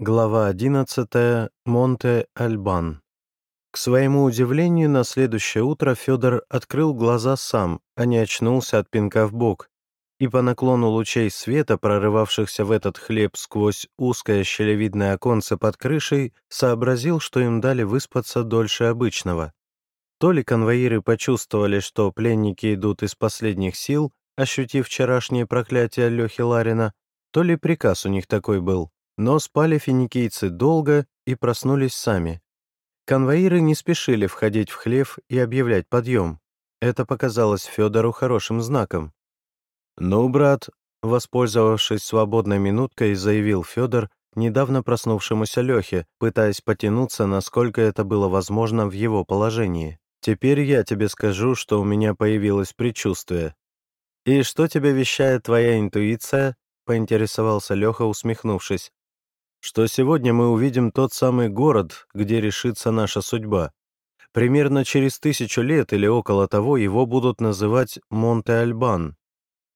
Глава 11. Монте-Альбан. К своему удивлению, на следующее утро Федор открыл глаза сам, а не очнулся от пинка в бок, и по наклону лучей света, прорывавшихся в этот хлеб сквозь узкое щелевидное оконце под крышей, сообразил, что им дали выспаться дольше обычного. То ли конвоиры почувствовали, что пленники идут из последних сил, ощутив вчерашнее проклятие Лехи Ларина, то ли приказ у них такой был. Но спали финикийцы долго и проснулись сами. Конвоиры не спешили входить в хлев и объявлять подъем. Это показалось Федору хорошим знаком. «Ну, брат», — воспользовавшись свободной минуткой, заявил Федор, недавно проснувшемуся Лехе, пытаясь потянуться, насколько это было возможно в его положении. «Теперь я тебе скажу, что у меня появилось предчувствие». «И что тебе вещает твоя интуиция?» — поинтересовался Леха, усмехнувшись что сегодня мы увидим тот самый город, где решится наша судьба. Примерно через тысячу лет или около того его будут называть Монте-Альбан.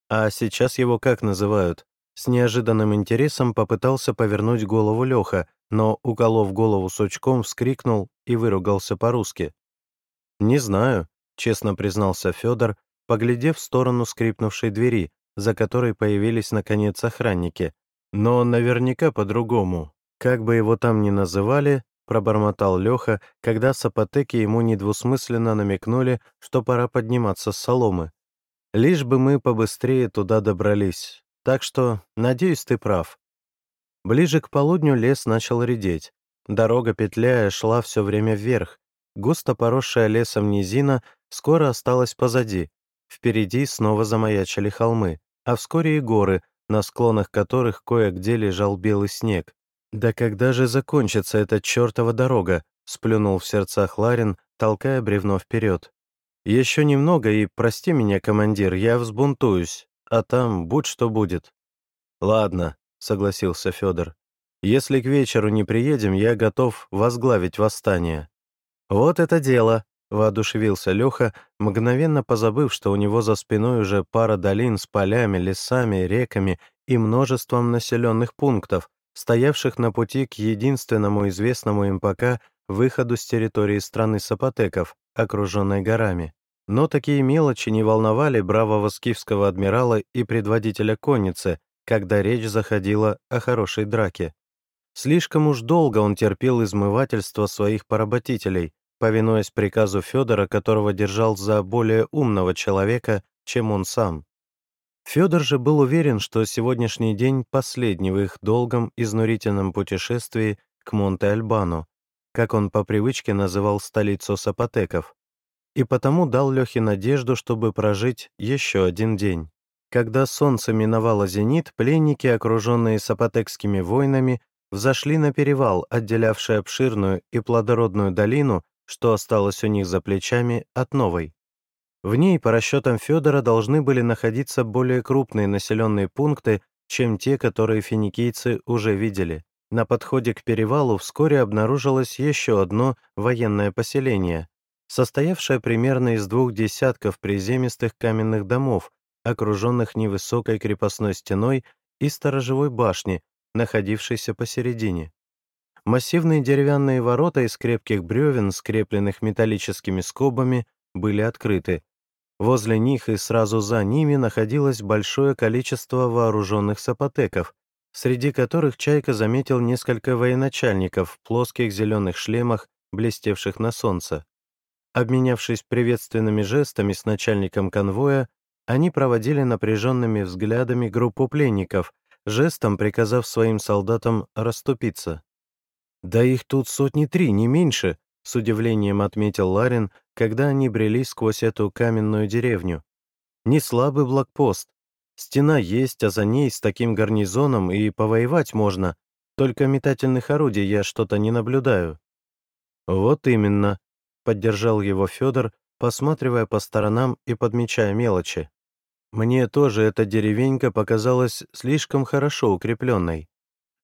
А сейчас его как называют? С неожиданным интересом попытался повернуть голову Леха, но, уколов голову сучком, вскрикнул и выругался по-русски. «Не знаю», — честно признался Федор, поглядев в сторону скрипнувшей двери, за которой появились, наконец, охранники. Но наверняка по-другому. Как бы его там ни называли, пробормотал Леха, когда сапотеки ему недвусмысленно намекнули, что пора подниматься с соломы. Лишь бы мы побыстрее туда добрались. Так что, надеюсь, ты прав. Ближе к полудню лес начал редеть. Дорога, петляя, шла все время вверх. Густо поросшая лесом низина скоро осталась позади. Впереди снова замаячили холмы, а вскоре и горы, на склонах которых кое-где лежал белый снег. «Да когда же закончится эта чертова дорога?» — сплюнул в сердцах Ларин, толкая бревно вперед. «Еще немного, и прости меня, командир, я взбунтуюсь, а там будь что будет». «Ладно», — согласился Федор. «Если к вечеру не приедем, я готов возглавить восстание». «Вот это дело!» — воодушевился Леха, мгновенно позабыв, что у него за спиной уже пара долин с полями, лесами, реками и множеством населенных пунктов, стоявших на пути к единственному известному им пока выходу с территории страны Сапотеков, окруженной горами. Но такие мелочи не волновали бравого скифского адмирала и предводителя конницы, когда речь заходила о хорошей драке. Слишком уж долго он терпел измывательство своих поработителей, повинуясь приказу Федора, которого держал за более умного человека, чем он сам. Федор же был уверен, что сегодняшний день последний в их долгом изнурительном путешествии к Монте-Альбану, как он по привычке называл столицу сапотеков, и потому дал Лехе надежду, чтобы прожить еще один день. Когда солнце миновало зенит, пленники, окруженные сапотекскими воинами, взошли на перевал, отделявший обширную и плодородную долину что осталось у них за плечами от новой. В ней, по расчетам Федора, должны были находиться более крупные населенные пункты, чем те, которые финикийцы уже видели. На подходе к перевалу вскоре обнаружилось еще одно военное поселение, состоявшее примерно из двух десятков приземистых каменных домов, окруженных невысокой крепостной стеной и сторожевой башни, находившейся посередине. Массивные деревянные ворота из крепких бревен, скрепленных металлическими скобами, были открыты. Возле них и сразу за ними находилось большое количество вооруженных сапотеков, среди которых Чайка заметил несколько военачальников в плоских зеленых шлемах, блестевших на солнце. Обменявшись приветственными жестами с начальником конвоя, они проводили напряженными взглядами группу пленников, жестом приказав своим солдатам расступиться. «Да их тут сотни три, не меньше», — с удивлением отметил Ларин, когда они брели сквозь эту каменную деревню. «Не слабый блокпост. Стена есть, а за ней с таким гарнизоном и повоевать можно. Только метательных орудий я что-то не наблюдаю». «Вот именно», — поддержал его Федор, посматривая по сторонам и подмечая мелочи. «Мне тоже эта деревенька показалась слишком хорошо укрепленной.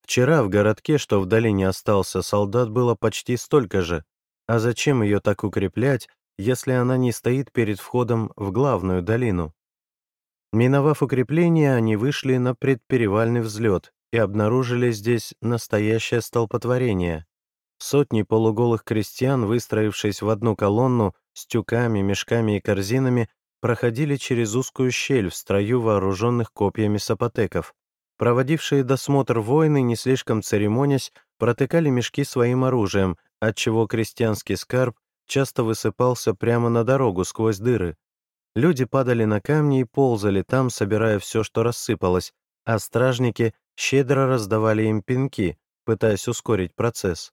Вчера в городке, что в долине остался, солдат было почти столько же. А зачем ее так укреплять, если она не стоит перед входом в главную долину? Миновав укрепление, они вышли на предперевальный взлет и обнаружили здесь настоящее столпотворение. Сотни полуголых крестьян, выстроившись в одну колонну с тюками, мешками и корзинами, проходили через узкую щель в строю вооруженных копьями сапотеков. Проводившие досмотр воины, не слишком церемонясь, протыкали мешки своим оружием, отчего крестьянский скарб часто высыпался прямо на дорогу сквозь дыры. Люди падали на камни и ползали там, собирая все, что рассыпалось, а стражники щедро раздавали им пинки, пытаясь ускорить процесс.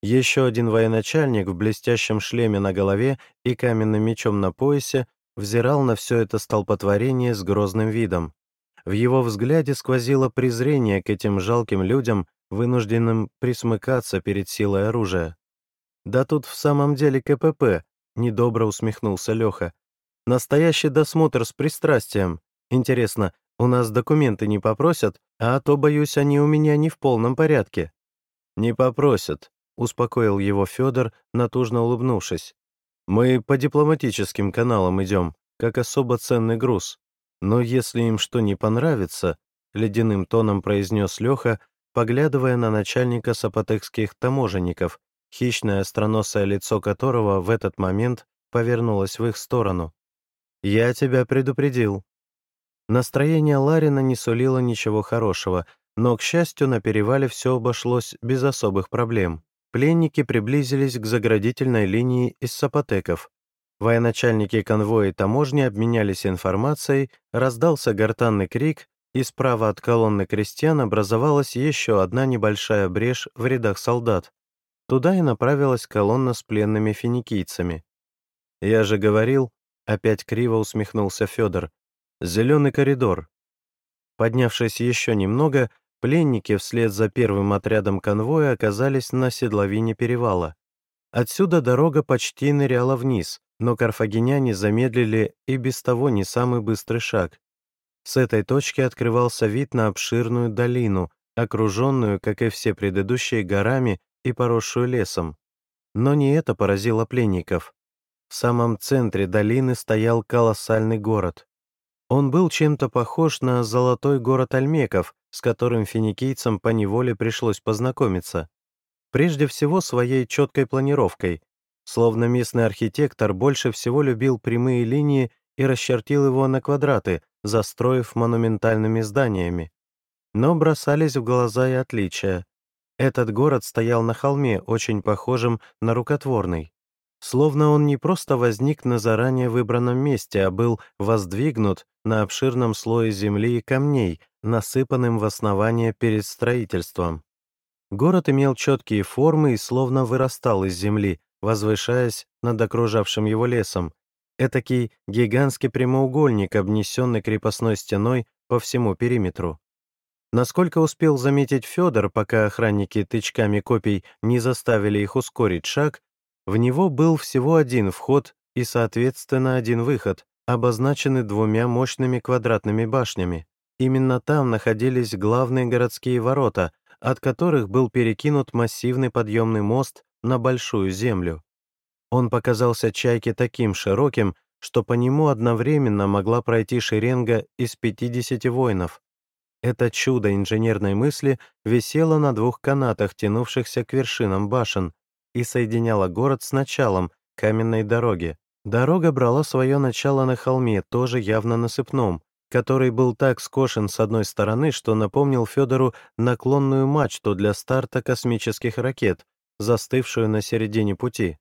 Еще один военачальник в блестящем шлеме на голове и каменным мечом на поясе взирал на все это столпотворение с грозным видом. В его взгляде сквозило презрение к этим жалким людям, вынужденным присмыкаться перед силой оружия. «Да тут в самом деле КПП», — недобро усмехнулся Леха. «Настоящий досмотр с пристрастием. Интересно, у нас документы не попросят, а то, боюсь, они у меня не в полном порядке». «Не попросят», — успокоил его Федор, натужно улыбнувшись. «Мы по дипломатическим каналам идем, как особо ценный груз. Но если им что не понравится», — ледяным тоном произнес Леха, поглядывая на начальника сапотекских таможенников, хищное остроносое лицо которого в этот момент повернулось в их сторону. «Я тебя предупредил». Настроение Ларина не сулило ничего хорошего, но, к счастью, на перевале все обошлось без особых проблем. Пленники приблизились к заградительной линии из сапотеков. Военачальники конвоя и таможни обменялись информацией, раздался гортанный крик, и справа от колонны крестьян образовалась еще одна небольшая брешь в рядах солдат. Туда и направилась колонна с пленными финикийцами. «Я же говорил», — опять криво усмехнулся Федор, — «зеленый коридор». Поднявшись еще немного, пленники вслед за первым отрядом конвоя оказались на седловине перевала. Отсюда дорога почти ныряла вниз, но карфагеняне замедлили и без того не самый быстрый шаг. С этой точки открывался вид на обширную долину, окруженную, как и все предыдущие, горами и поросшую лесом. Но не это поразило пленников. В самом центре долины стоял колоссальный город. Он был чем-то похож на золотой город Альмеков, с которым финикийцам по неволе пришлось познакомиться. Прежде всего своей четкой планировкой. Словно местный архитектор больше всего любил прямые линии и расчертил его на квадраты, застроив монументальными зданиями. Но бросались в глаза и отличия. Этот город стоял на холме, очень похожем на рукотворный. Словно он не просто возник на заранее выбранном месте, а был воздвигнут на обширном слое земли и камней, насыпанным в основание перед строительством. Город имел четкие формы и словно вырастал из земли, возвышаясь над окружавшим его лесом. Этакий гигантский прямоугольник, обнесенный крепостной стеной по всему периметру. Насколько успел заметить Федор, пока охранники тычками копий не заставили их ускорить шаг, в него был всего один вход и, соответственно, один выход, обозначенный двумя мощными квадратными башнями. Именно там находились главные городские ворота, от которых был перекинут массивный подъемный мост на Большую Землю. Он показался Чайке таким широким, что по нему одновременно могла пройти шеренга из 50 воинов. Это чудо инженерной мысли висело на двух канатах, тянувшихся к вершинам башен, и соединяло город с началом каменной дороги. Дорога брала свое начало на холме, тоже явно насыпном, который был так скошен с одной стороны, что напомнил Федору наклонную мачту для старта космических ракет, застывшую на середине пути.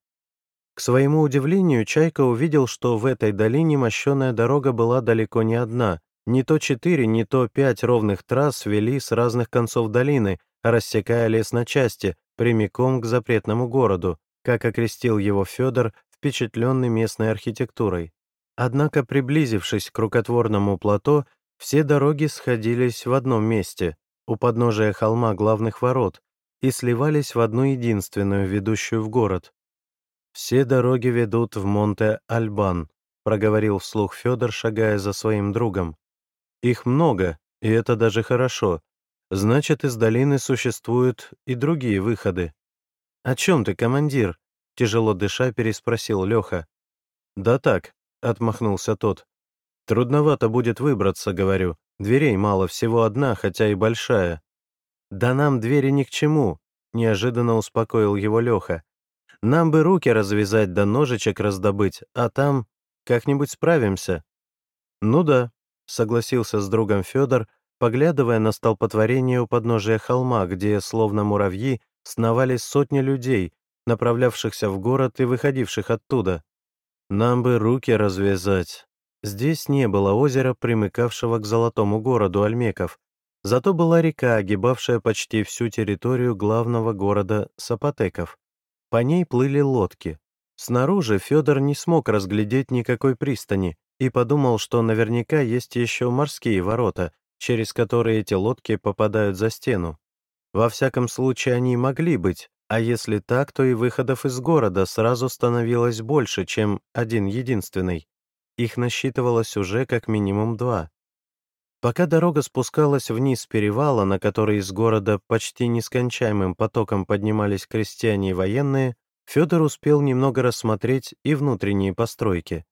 К своему удивлению, Чайка увидел, что в этой долине мощеная дорога была далеко не одна, не то четыре, не то пять ровных трасс вели с разных концов долины, рассекая лес на части, прямиком к запретному городу, как окрестил его Федор, впечатленный местной архитектурой. Однако, приблизившись к рукотворному плато, все дороги сходились в одном месте, у подножия холма главных ворот, и сливались в одну единственную, ведущую в город. «Все дороги ведут в Монте-Альбан», — проговорил вслух Федор, шагая за своим другом. Их много, и это даже хорошо. Значит, из долины существуют и другие выходы. «О чем ты, командир?» — тяжело дыша переспросил Леха. «Да так», — отмахнулся тот. «Трудновато будет выбраться, говорю. Дверей мало, всего одна, хотя и большая. «Да нам двери ни к чему», — неожиданно успокоил его Леха. «Нам бы руки развязать да ножичек раздобыть, а там как-нибудь справимся». «Ну да», — согласился с другом Федор, поглядывая на столпотворение у подножия холма, где, словно муравьи, сновались сотни людей, направлявшихся в город и выходивших оттуда. «Нам бы руки развязать». Здесь не было озера, примыкавшего к золотому городу Альмеков, зато была река, огибавшая почти всю территорию главного города Сапотеков. По ней плыли лодки. Снаружи Федор не смог разглядеть никакой пристани и подумал, что наверняка есть еще морские ворота, через которые эти лодки попадают за стену. Во всяком случае, они могли быть, а если так, то и выходов из города сразу становилось больше, чем один единственный. Их насчитывалось уже как минимум два. Пока дорога спускалась вниз с перевала, на который из города почти нескончаемым потоком поднимались крестьяне и военные, Федор успел немного рассмотреть и внутренние постройки.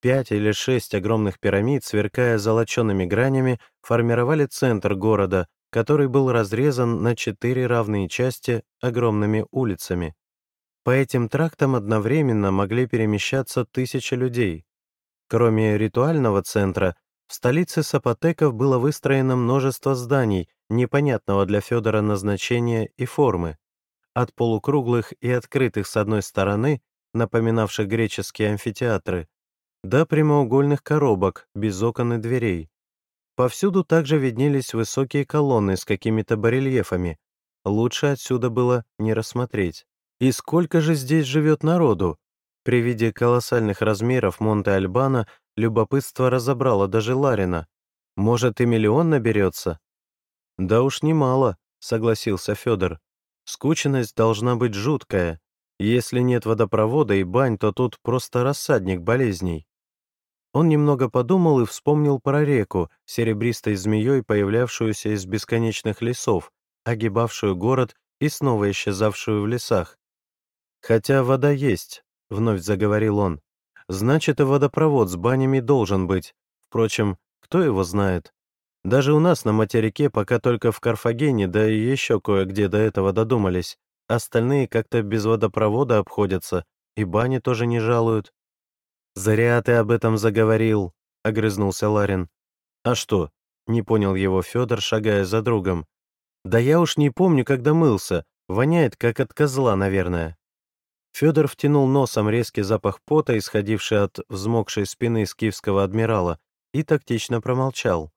Пять или шесть огромных пирамид, сверкая золочеными гранями, формировали центр города, который был разрезан на четыре равные части огромными улицами. По этим трактам одновременно могли перемещаться тысячи людей. Кроме ритуального центра, в столице Сапотеков было выстроено множество зданий, непонятного для Федора назначения и формы. От полукруглых и открытых с одной стороны, напоминавших греческие амфитеатры, до прямоугольных коробок, без окон и дверей. Повсюду также виднелись высокие колонны с какими-то барельефами. Лучше отсюда было не рассмотреть. И сколько же здесь живет народу? При виде колоссальных размеров Монте-Альбана любопытство разобрало даже Ларина. Может, и миллион наберется? Да уж немало, согласился Федор. Скученность должна быть жуткая. Если нет водопровода и бань, то тут просто рассадник болезней. Он немного подумал и вспомнил про реку, серебристой змеей, появлявшуюся из бесконечных лесов, огибавшую город и снова исчезавшую в лесах. Хотя вода есть, — вновь заговорил он. «Значит, и водопровод с банями должен быть. Впрочем, кто его знает? Даже у нас на материке пока только в Карфагене, да и еще кое-где до этого додумались. Остальные как-то без водопровода обходятся, и бани тоже не жалуют». «Зря ты об этом заговорил», — огрызнулся Ларин. «А что?» — не понял его Федор, шагая за другом. «Да я уж не помню, когда мылся. Воняет, как от козла, наверное». Федор втянул носом резкий запах пота, исходивший от взмокшей спины скифского адмирала, и тактично промолчал.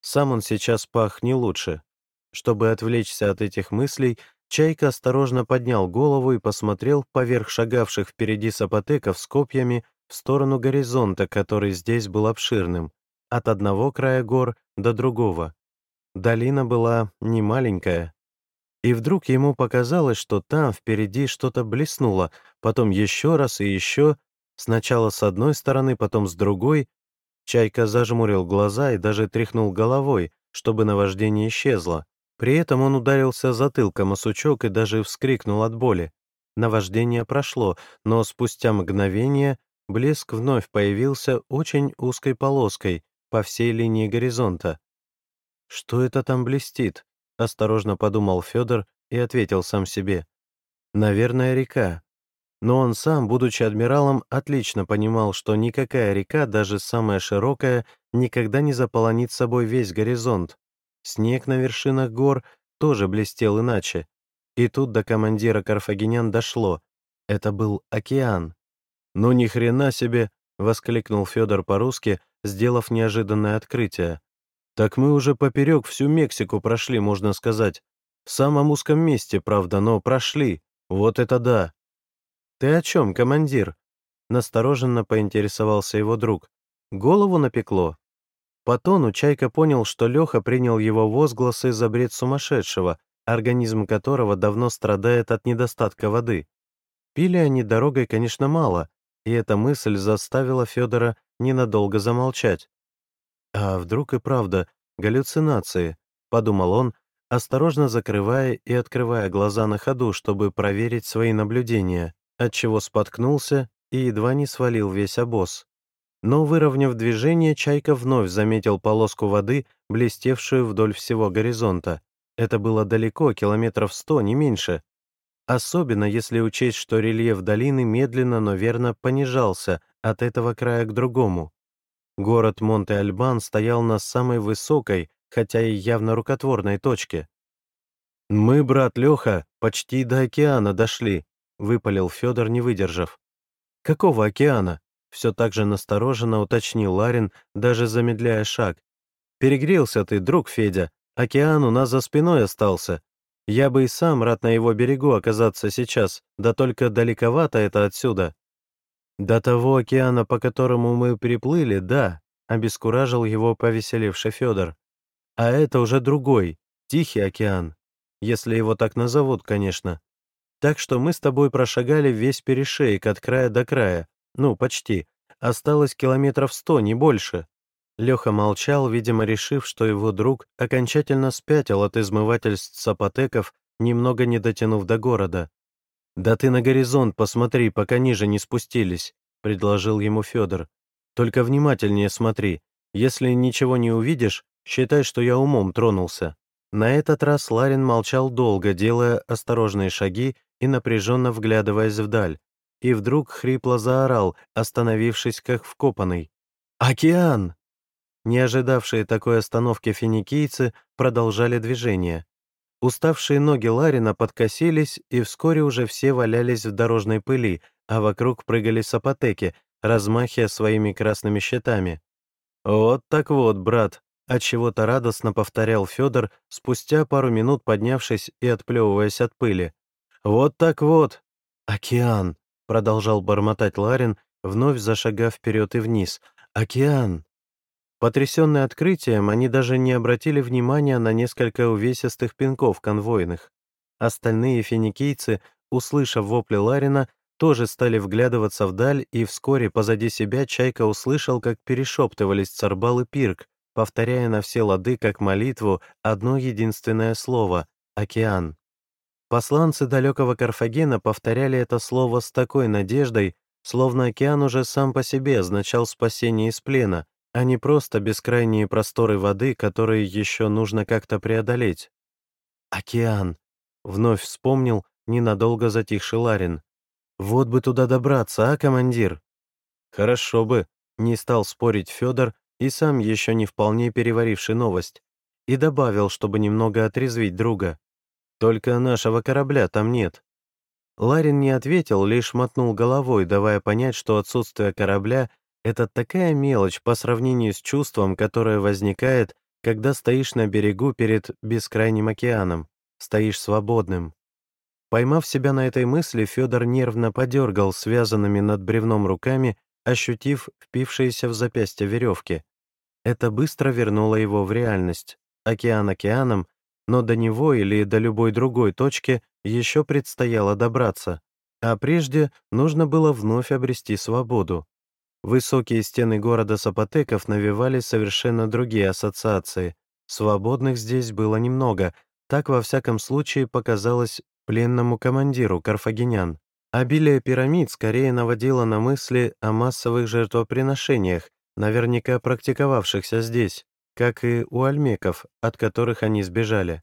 Сам он сейчас пах не лучше. Чтобы отвлечься от этих мыслей, Чайка осторожно поднял голову и посмотрел поверх шагавших впереди сапотеков с копьями в сторону горизонта, который здесь был обширным, от одного края гор до другого. Долина была не маленькая, и вдруг ему показалось, что там впереди что-то блеснуло, потом еще раз и еще, сначала с одной стороны, потом с другой. Чайка зажмурил глаза и даже тряхнул головой, чтобы наваждение исчезло. При этом он ударился затылком о сучок и даже вскрикнул от боли. Наваждение прошло, но спустя мгновение блеск вновь появился очень узкой полоской по всей линии горизонта. Что это там блестит? Осторожно подумал Федор и ответил сам себе. Наверное, река. Но он сам, будучи адмиралом, отлично понимал, что никакая река, даже самая широкая, никогда не заполонит собой весь горизонт. Снег на вершинах гор тоже блестел иначе. И тут до командира карфагенян дошло. Это был океан. «Ну ни хрена себе!» — воскликнул Федор по-русски, сделав неожиданное открытие. Так мы уже поперек всю Мексику прошли, можно сказать. В самом узком месте, правда, но прошли. Вот это да. Ты о чем, командир? Настороженно поинтересовался его друг. Голову напекло. По тону Чайка понял, что Леха принял его возгласы за бред сумасшедшего, организм которого давно страдает от недостатка воды. Пили они дорогой, конечно, мало, и эта мысль заставила Федора ненадолго замолчать. «А вдруг и правда галлюцинации?» — подумал он, осторожно закрывая и открывая глаза на ходу, чтобы проверить свои наблюдения, отчего споткнулся и едва не свалил весь обоз. Но, выровняв движение, Чайка вновь заметил полоску воды, блестевшую вдоль всего горизонта. Это было далеко, километров сто, не меньше. Особенно если учесть, что рельеф долины медленно, но верно понижался от этого края к другому. Город Монте-Альбан стоял на самой высокой, хотя и явно рукотворной точке. «Мы, брат Леха, почти до океана дошли», — выпалил Федор, не выдержав. «Какого океана?» — все так же настороженно уточнил Ларин, даже замедляя шаг. «Перегрелся ты, друг Федя. Океан у нас за спиной остался. Я бы и сам рад на его берегу оказаться сейчас, да только далековато это отсюда». «До того океана, по которому мы переплыли, да», — обескуражил его повеселевший Федор. «А это уже другой, Тихий океан, если его так назовут, конечно. Так что мы с тобой прошагали весь перешейк от края до края, ну, почти. Осталось километров сто, не больше». Леха молчал, видимо, решив, что его друг окончательно спятил от измывательств сапотеков, немного не дотянув до города. «Да ты на горизонт посмотри, пока ниже не спустились», — предложил ему Федор. «Только внимательнее смотри. Если ничего не увидишь, считай, что я умом тронулся». На этот раз Ларин молчал долго, делая осторожные шаги и напряженно вглядываясь вдаль. И вдруг хрипло заорал, остановившись как вкопанный. «Океан!» Не ожидавшие такой остановки финикийцы продолжали движение. Уставшие ноги Ларина подкосились, и вскоре уже все валялись в дорожной пыли, а вокруг прыгали сапотеки, размахивая своими красными щитами. «Вот так вот, брат!» — отчего-то радостно повторял Федор, спустя пару минут поднявшись и отплевываясь от пыли. «Вот так вот! Океан!» — продолжал бормотать Ларин, вновь зашагав вперед и вниз. «Океан!» Потрясенные открытием, они даже не обратили внимания на несколько увесистых пинков конвойных. Остальные финикийцы, услышав вопли Ларина, тоже стали вглядываться вдаль, и вскоре позади себя Чайка услышал, как перешептывались Царбал и Пирк, повторяя на все лады, как молитву, одно единственное слово — «Океан». Посланцы далекого Карфагена повторяли это слово с такой надеждой, словно океан уже сам по себе означал спасение из плена, а не просто бескрайние просторы воды, которые еще нужно как-то преодолеть. «Океан!» — вновь вспомнил ненадолго затихший Ларин. «Вот бы туда добраться, а, командир?» «Хорошо бы», — не стал спорить Федор и сам еще не вполне переваривший новость, и добавил, чтобы немного отрезвить друга. «Только нашего корабля там нет». Ларин не ответил, лишь мотнул головой, давая понять, что отсутствие корабля это такая мелочь по сравнению с чувством, которое возникает, когда стоишь на берегу перед бескрайним океаном, стоишь свободным. Поймав себя на этой мысли, Федор нервно подергал связанными над бревном руками, ощутив впившиеся в запястье веревки. Это быстро вернуло его в реальность. Океан океаном, но до него или до любой другой точки еще предстояло добраться. А прежде нужно было вновь обрести свободу. Высокие стены города Сапотеков навевали совершенно другие ассоциации. Свободных здесь было немного, так во всяком случае показалось пленному командиру карфагенян. Обилие пирамид скорее наводило на мысли о массовых жертвоприношениях, наверняка практиковавшихся здесь, как и у альмеков, от которых они сбежали.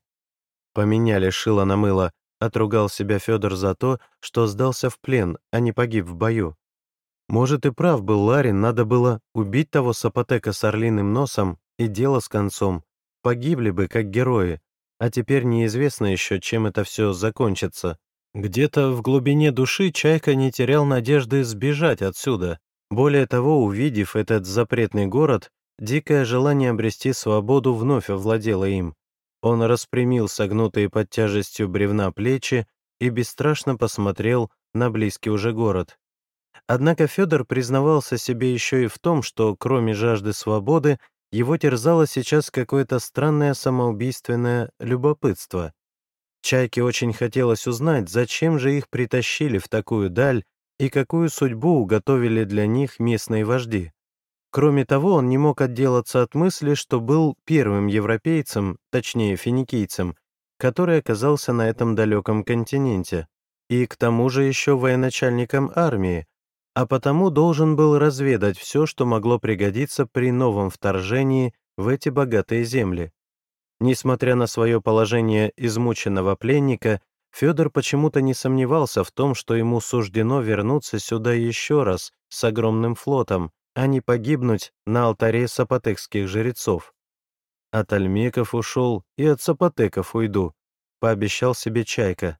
Поменяли шило на мыло, отругал себя Федор за то, что сдался в плен, а не погиб в бою. Может, и прав был Ларин, надо было убить того сапотека с орлиным носом, и дело с концом. Погибли бы, как герои. А теперь неизвестно еще, чем это все закончится. Где-то в глубине души Чайка не терял надежды сбежать отсюда. Более того, увидев этот запретный город, дикое желание обрести свободу вновь овладело им. Он распрямил согнутые под тяжестью бревна плечи и бесстрашно посмотрел на близкий уже город. Однако Федор признавался себе еще и в том, что кроме жажды свободы его терзало сейчас какое-то странное самоубийственное любопытство. Чайке очень хотелось узнать, зачем же их притащили в такую даль и какую судьбу уготовили для них местные вожди. Кроме того, он не мог отделаться от мысли, что был первым европейцем, точнее финикийцем, который оказался на этом далеком континенте, и к тому же еще военачальником армии, а потому должен был разведать все, что могло пригодиться при новом вторжении в эти богатые земли. Несмотря на свое положение измученного пленника, Федор почему-то не сомневался в том, что ему суждено вернуться сюда еще раз с огромным флотом, а не погибнуть на алтаре сапотекских жрецов. От альмеков ушел и от сапотеков уйду, пообещал себе Чайка.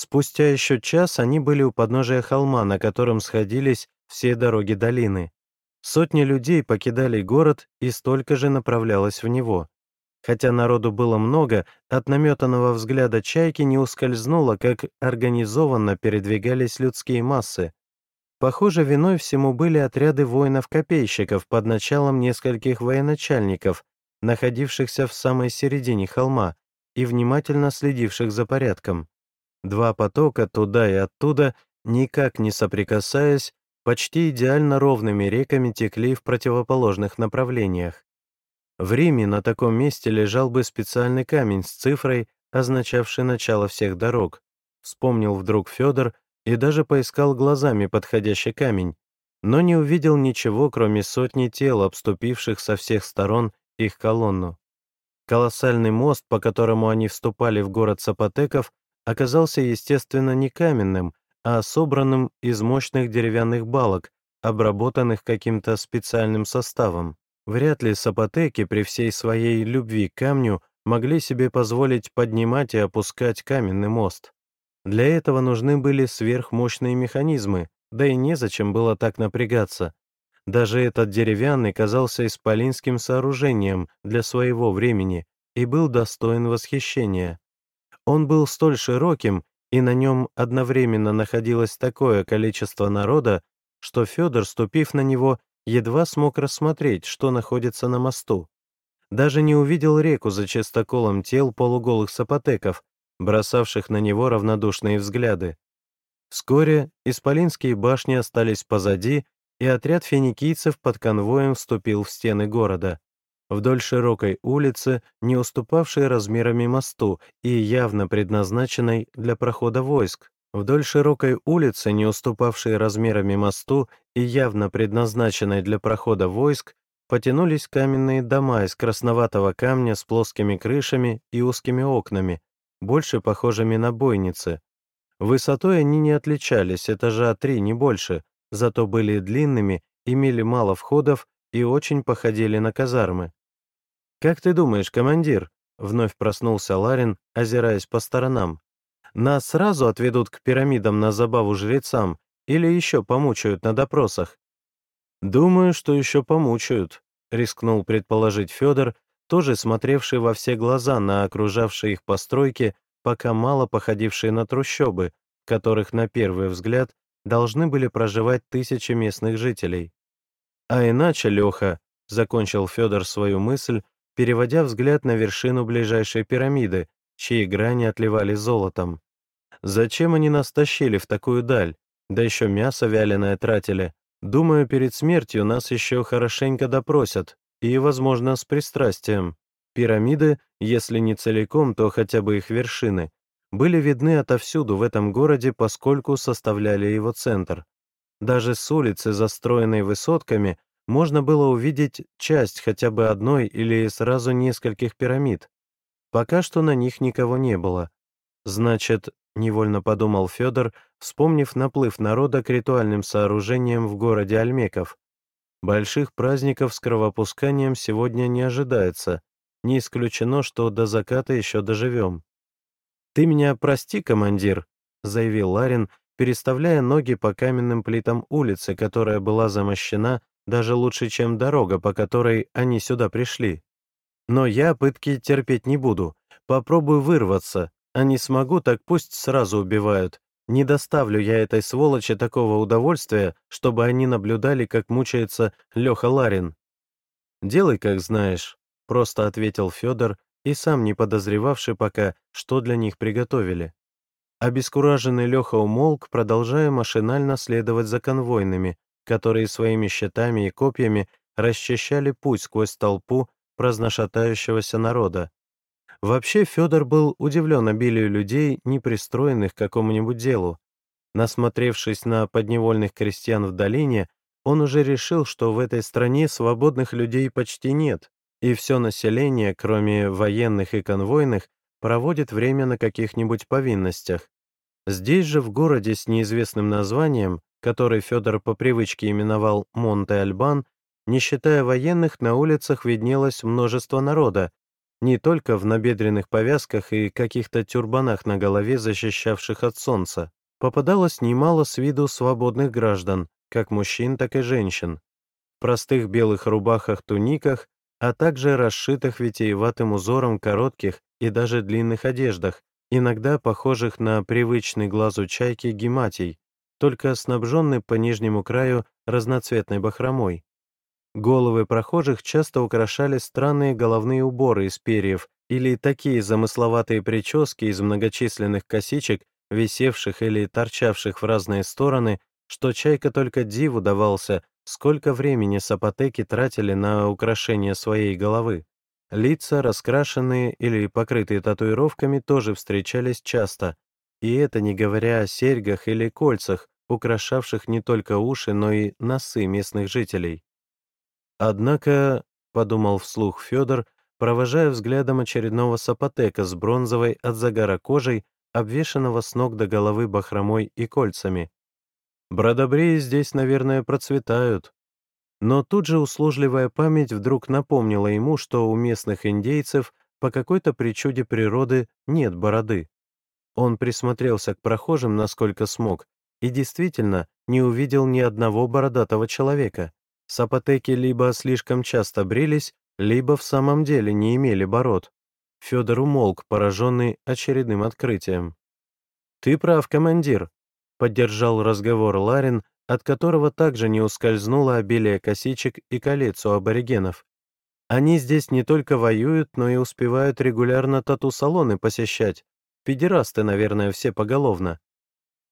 Спустя еще час они были у подножия холма, на котором сходились все дороги долины. Сотни людей покидали город и столько же направлялось в него. Хотя народу было много, от наметанного взгляда чайки не ускользнуло, как организованно передвигались людские массы. Похоже, виной всему были отряды воинов-копейщиков под началом нескольких военачальников, находившихся в самой середине холма и внимательно следивших за порядком. Два потока туда и оттуда, никак не соприкасаясь, почти идеально ровными реками текли в противоположных направлениях. В Риме на таком месте лежал бы специальный камень с цифрой, означавший начало всех дорог. Вспомнил вдруг Федор и даже поискал глазами подходящий камень, но не увидел ничего, кроме сотни тел, обступивших со всех сторон их колонну. Колоссальный мост, по которому они вступали в город Сапотеков, оказался, естественно, не каменным, а собранным из мощных деревянных балок, обработанных каким-то специальным составом. Вряд ли сапотеки при всей своей любви к камню могли себе позволить поднимать и опускать каменный мост. Для этого нужны были сверхмощные механизмы, да и незачем было так напрягаться. Даже этот деревянный казался исполинским сооружением для своего времени и был достоин восхищения. Он был столь широким, и на нем одновременно находилось такое количество народа, что Федор, ступив на него, едва смог рассмотреть, что находится на мосту. Даже не увидел реку за чистоколом тел полуголых сапотеков, бросавших на него равнодушные взгляды. Вскоре исполинские башни остались позади, и отряд финикийцев под конвоем вступил в стены города. Вдоль широкой улицы, не уступавшей размерами мосту и явно предназначенной для прохода войск, Вдоль широкой улицы, не уступавшей размерами мосту и явно предназначенной для прохода войск, потянулись каменные дома из красноватого камня с плоскими крышами и узкими окнами, больше похожими на бойницы. Высотой они не отличались, этажа три, не больше, зато были длинными, имели мало входов и очень походили на казармы. «Как ты думаешь, командир?» — вновь проснулся Ларин, озираясь по сторонам. Нас сразу отведут к пирамидам на забаву жрецам или еще помучают на допросах? Думаю, что еще помучают, рискнул предположить Федор, тоже смотревший во все глаза на окружавшие их постройки, пока мало походившие на трущобы, которых на первый взгляд должны были проживать тысячи местных жителей. А иначе, Леха, закончил Федор свою мысль, переводя взгляд на вершину ближайшей пирамиды, чьи грани отливали золотом. Зачем они нас тащили в такую даль? Да еще мясо вяленое тратили. Думаю, перед смертью нас еще хорошенько допросят. И, возможно, с пристрастием. Пирамиды, если не целиком, то хотя бы их вершины, были видны отовсюду в этом городе, поскольку составляли его центр. Даже с улицы, застроенной высотками, можно было увидеть часть хотя бы одной или сразу нескольких пирамид. Пока что на них никого не было. Значит, невольно подумал Федор, вспомнив наплыв народа к ритуальным сооружениям в городе Альмеков. Больших праздников с кровопусканием сегодня не ожидается. Не исключено, что до заката еще доживем. «Ты меня прости, командир», — заявил Ларин, переставляя ноги по каменным плитам улицы, которая была замощена даже лучше, чем дорога, по которой они сюда пришли. «Но я пытки терпеть не буду. Попробую вырваться, а не смогу, так пусть сразу убивают. Не доставлю я этой сволочи такого удовольствия, чтобы они наблюдали, как мучается Леха Ларин. «Делай, как знаешь», — просто ответил Федор и сам не подозревавший пока, что для них приготовили. Обескураженный Леха умолк, продолжая машинально следовать за конвойными, которые своими щитами и копьями расчищали путь сквозь толпу праздношатающегося народа. Вообще Федор был удивлен обилию людей, не пристроенных к какому-нибудь делу. Насмотревшись на подневольных крестьян в долине, он уже решил, что в этой стране свободных людей почти нет, и все население, кроме военных и конвойных, проводит время на каких-нибудь повинностях. Здесь же, в городе с неизвестным названием, который Федор по привычке именовал Монте-Альбан, не считая военных, на улицах виднелось множество народа, не только в набедренных повязках и каких-то тюрбанах на голове, защищавших от солнца. Попадалось немало с виду свободных граждан, как мужчин, так и женщин. В простых белых рубахах-туниках, а также расшитых витиеватым узором коротких и даже длинных одеждах, иногда похожих на привычный глазу чайки гематий, только снабженный по нижнему краю разноцветной бахромой. Головы прохожих часто украшали странные головные уборы из перьев или такие замысловатые прически из многочисленных косичек, висевших или торчавших в разные стороны, что Чайка только диву давался, сколько времени сапотеки тратили на украшение своей головы. Лица, раскрашенные или покрытые татуировками, тоже встречались часто, и это не говоря о серьгах или кольцах, украшавших не только уши, но и носы местных жителей. Однако, — подумал вслух Федор, провожая взглядом очередного сапотека с бронзовой от загара кожей, обвешанного с ног до головы бахромой и кольцами. Бродобреи здесь, наверное, процветают. Но тут же услужливая память вдруг напомнила ему, что у местных индейцев по какой-то причуде природы нет бороды. Он присмотрелся к прохожим, насколько смог, и действительно не увидел ни одного бородатого человека. Сапотеки либо слишком часто брились, либо в самом деле не имели бород. Федор умолк, пораженный очередным открытием. «Ты прав, командир», — поддержал разговор Ларин, от которого также не ускользнуло обилие косичек и колец у аборигенов. Они здесь не только воюют, но и успевают регулярно тату-салоны посещать. Педерасты, наверное, все поголовно.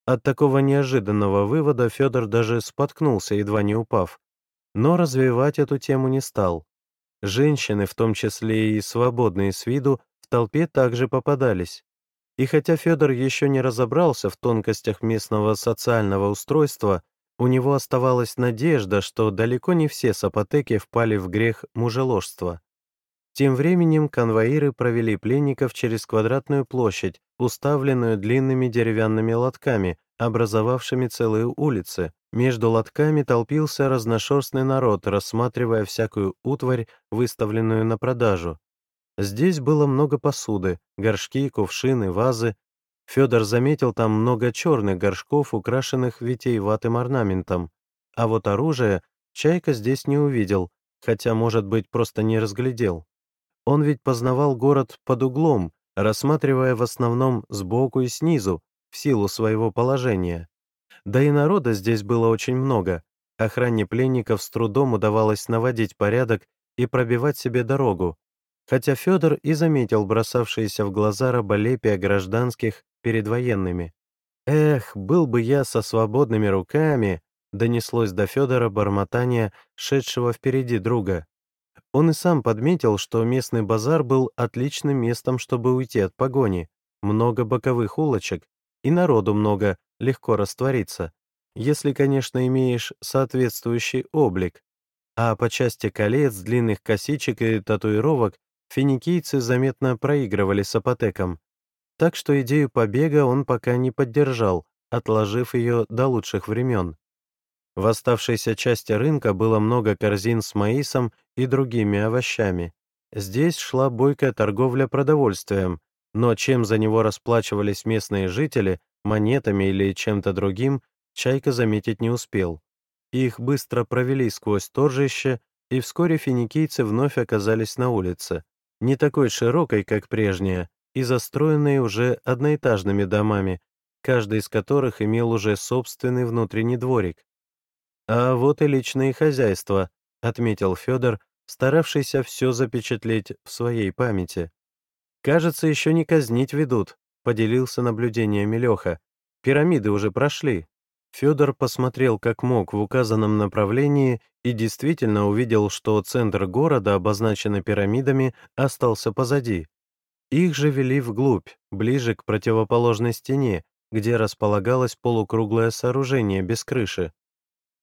От такого неожиданного вывода Федор даже споткнулся, едва не упав но развивать эту тему не стал. Женщины, в том числе и свободные с виду, в толпе также попадались. И хотя Федор еще не разобрался в тонкостях местного социального устройства, у него оставалась надежда, что далеко не все сапотеки впали в грех мужеложства. Тем временем конвоиры провели пленников через квадратную площадь, уставленную длинными деревянными лотками, образовавшими целые улицы, между лотками толпился разношерстный народ, рассматривая всякую утварь, выставленную на продажу. Здесь было много посуды, горшки, кувшины, вазы. Федор заметил там много черных горшков, украшенных витиеватым орнаментом. А вот оружие Чайка здесь не увидел, хотя, может быть, просто не разглядел. Он ведь познавал город под углом, рассматривая в основном сбоку и снизу, в силу своего положения. Да и народа здесь было очень много. Охране пленников с трудом удавалось наводить порядок и пробивать себе дорогу. Хотя Федор и заметил бросавшиеся в глаза раболепия гражданских перед военными. «Эх, был бы я со свободными руками!» донеслось до Федора бормотание, шедшего впереди друга. Он и сам подметил, что местный базар был отличным местом, чтобы уйти от погони. Много боковых улочек, и народу много, легко раствориться, если, конечно, имеешь соответствующий облик. А по части колец, длинных косичек и татуировок финикийцы заметно проигрывали сапотекам. Так что идею побега он пока не поддержал, отложив ее до лучших времен. В оставшейся части рынка было много корзин с маисом и другими овощами. Здесь шла бойкая торговля продовольствием, но чем за него расплачивались местные жители, монетами или чем-то другим, Чайка заметить не успел. Их быстро провели сквозь торжище, и вскоре финикийцы вновь оказались на улице, не такой широкой, как прежняя, и застроенной уже одноэтажными домами, каждый из которых имел уже собственный внутренний дворик. «А вот и личные хозяйства», — отметил Федор, старавшийся все запечатлеть в своей памяти. «Кажется, еще не казнить ведут», поделился наблюдениями Леха. «Пирамиды уже прошли». Федор посмотрел как мог в указанном направлении и действительно увидел, что центр города, обозначенный пирамидами, остался позади. Их же вели вглубь, ближе к противоположной стене, где располагалось полукруглое сооружение без крыши.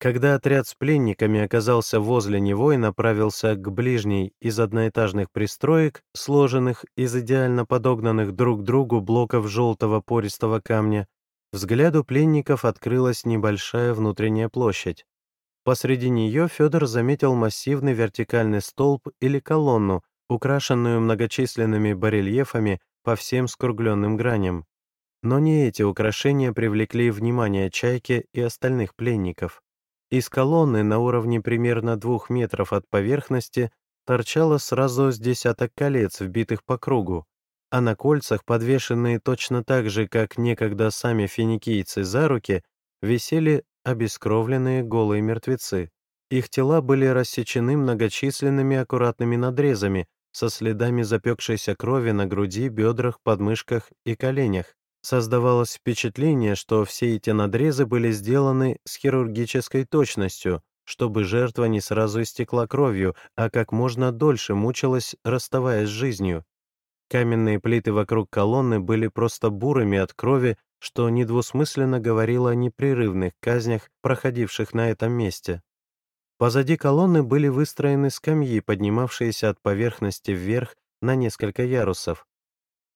Когда отряд с пленниками оказался возле него и направился к ближней из одноэтажных пристроек, сложенных из идеально подогнанных друг к другу блоков желтого пористого камня, взгляду пленников открылась небольшая внутренняя площадь. Посреди нее Федор заметил массивный вертикальный столб или колонну, украшенную многочисленными барельефами по всем скругленным граням. Но не эти украшения привлекли внимание Чайки и остальных пленников. Из колонны на уровне примерно двух метров от поверхности торчало сразу с десяток колец, вбитых по кругу, а на кольцах, подвешенные точно так же, как некогда сами финикийцы за руки, висели обескровленные голые мертвецы. Их тела были рассечены многочисленными аккуратными надрезами со следами запекшейся крови на груди, бедрах, подмышках и коленях. Создавалось впечатление, что все эти надрезы были сделаны с хирургической точностью, чтобы жертва не сразу истекла кровью, а как можно дольше мучилась, расставаясь с жизнью. Каменные плиты вокруг колонны были просто бурыми от крови, что недвусмысленно говорило о непрерывных казнях, проходивших на этом месте. Позади колонны были выстроены скамьи, поднимавшиеся от поверхности вверх на несколько ярусов.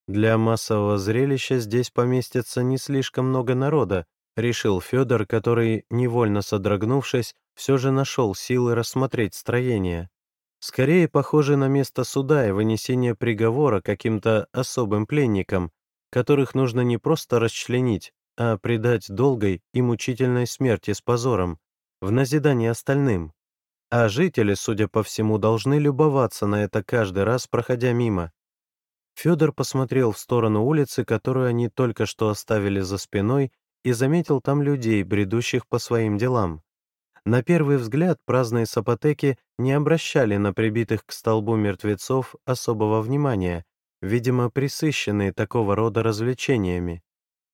Для массового зрелища здесь поместится не слишком много народа, решил Федор, который, невольно содрогнувшись, все же нашел силы рассмотреть строение. Скорее похоже на место суда и вынесения приговора каким-то особым пленникам, которых нужно не просто расчленить, а предать долгой и мучительной смерти с позором, в назидание остальным. А жители, судя по всему, должны любоваться на это каждый раз, проходя мимо. Федор посмотрел в сторону улицы, которую они только что оставили за спиной, и заметил там людей, бредущих по своим делам. На первый взгляд праздные сапотеки не обращали на прибитых к столбу мертвецов особого внимания, видимо, присыщенные такого рода развлечениями.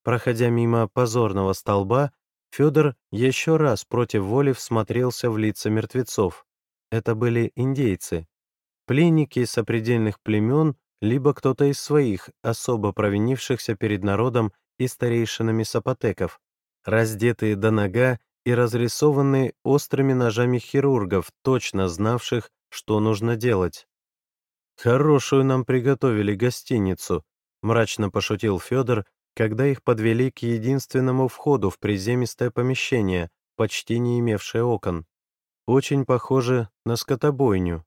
Проходя мимо позорного столба, Федор еще раз против воли всмотрелся в лица мертвецов. Это были индейцы. Пленники сопредельных племен либо кто-то из своих, особо провинившихся перед народом и старейшинами сапотеков, раздетые до нога и разрисованные острыми ножами хирургов, точно знавших, что нужно делать. «Хорошую нам приготовили гостиницу», — мрачно пошутил Федор, когда их подвели к единственному входу в приземистое помещение, почти не имевшее окон. Очень похоже на скотобойню.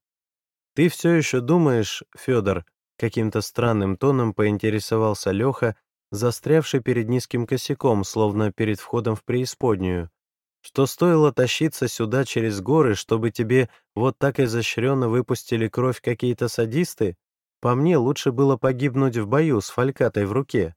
«Ты все еще думаешь, Федор, Каким-то странным тоном поинтересовался Леха, застрявший перед низким косяком, словно перед входом в преисподнюю. Что стоило тащиться сюда через горы, чтобы тебе вот так изощренно выпустили кровь какие-то садисты? По мне, лучше было погибнуть в бою с фалькатой в руке.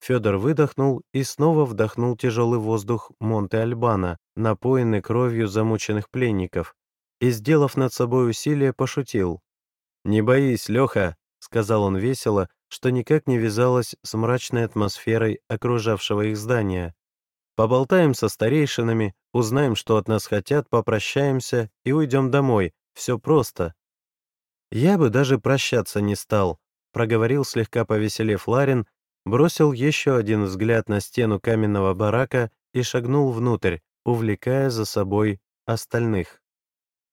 Федор выдохнул и снова вдохнул тяжелый воздух Монте-Альбана, напоенный кровью замученных пленников, и, сделав над собой усилие, пошутил. «Не боись, Леха, — сказал он весело, что никак не вязалось с мрачной атмосферой окружавшего их здания. «Поболтаем со старейшинами, узнаем, что от нас хотят, попрощаемся и уйдем домой. Все просто». «Я бы даже прощаться не стал», — проговорил слегка повеселев Ларин, бросил еще один взгляд на стену каменного барака и шагнул внутрь, увлекая за собой остальных.